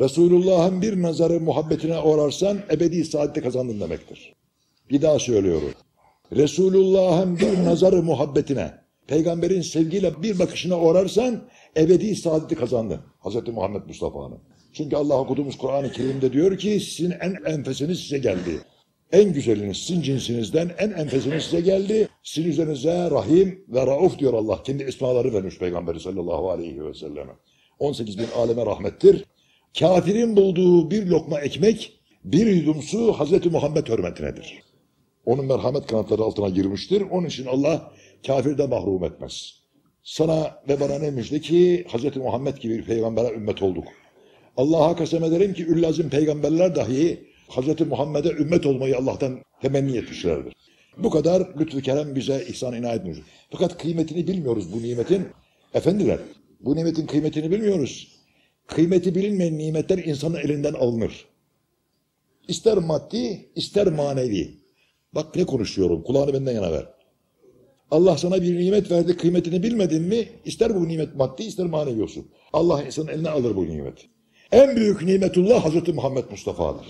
Resulullah'ın bir nazarı muhabbetine uğrarsan ebedi saadeti kazandın demektir. Bir daha söylüyorum. Resulullah'ın bir nazarı muhabbetine, peygamberin sevgiyle bir bakışına uğrarsan ebedi saadeti kazandın. Hz. Muhammed Mustafa'nın. Çünkü Allah okuduğumuz Kur'an-ı Kerim'de diyor ki sizin en enfesiniz size geldi. En güzeliniz sizin cinsinizden en enfesiniz size geldi. Sizin üzerinize Rahim ve Rauf diyor Allah. Kendi ismaları vermiş Peygamberi sallallahu aleyhi ve selleme. 18 bin aleme rahmettir. Kafirin bulduğu bir lokma ekmek, bir yudum su Hazreti Muhammed hürmetinedir. Onun merhamet kanatları altına girmiştir. Onun için Allah kafirde mahrum etmez. Sana ve bana ne müjde ki Hz. Muhammed gibi bir peygambere ümmet olduk. Allah'a kasem ederim ki üllazim peygamberler dahi Hz. Muhammed'e ümmet olmayı Allah'tan temenni etmişlerdir. Bu kadar lütfü kerem bize ihsan inayet etmiş. Fakat kıymetini bilmiyoruz bu nimetin. Efendiler, bu nimetin kıymetini bilmiyoruz. Kıymeti bilinmeyen nimetler insanın elinden alınır. İster maddi, ister manevi. Bak ne konuşuyorum, kulağını benden yana ver. Allah sana bir nimet verdi, kıymetini bilmedin mi, ister bu nimet maddi, ister manevi olsun. Allah insanın eline alır bu nimeti. En büyük nimetullah Hazreti Muhammed Mustafa'dır.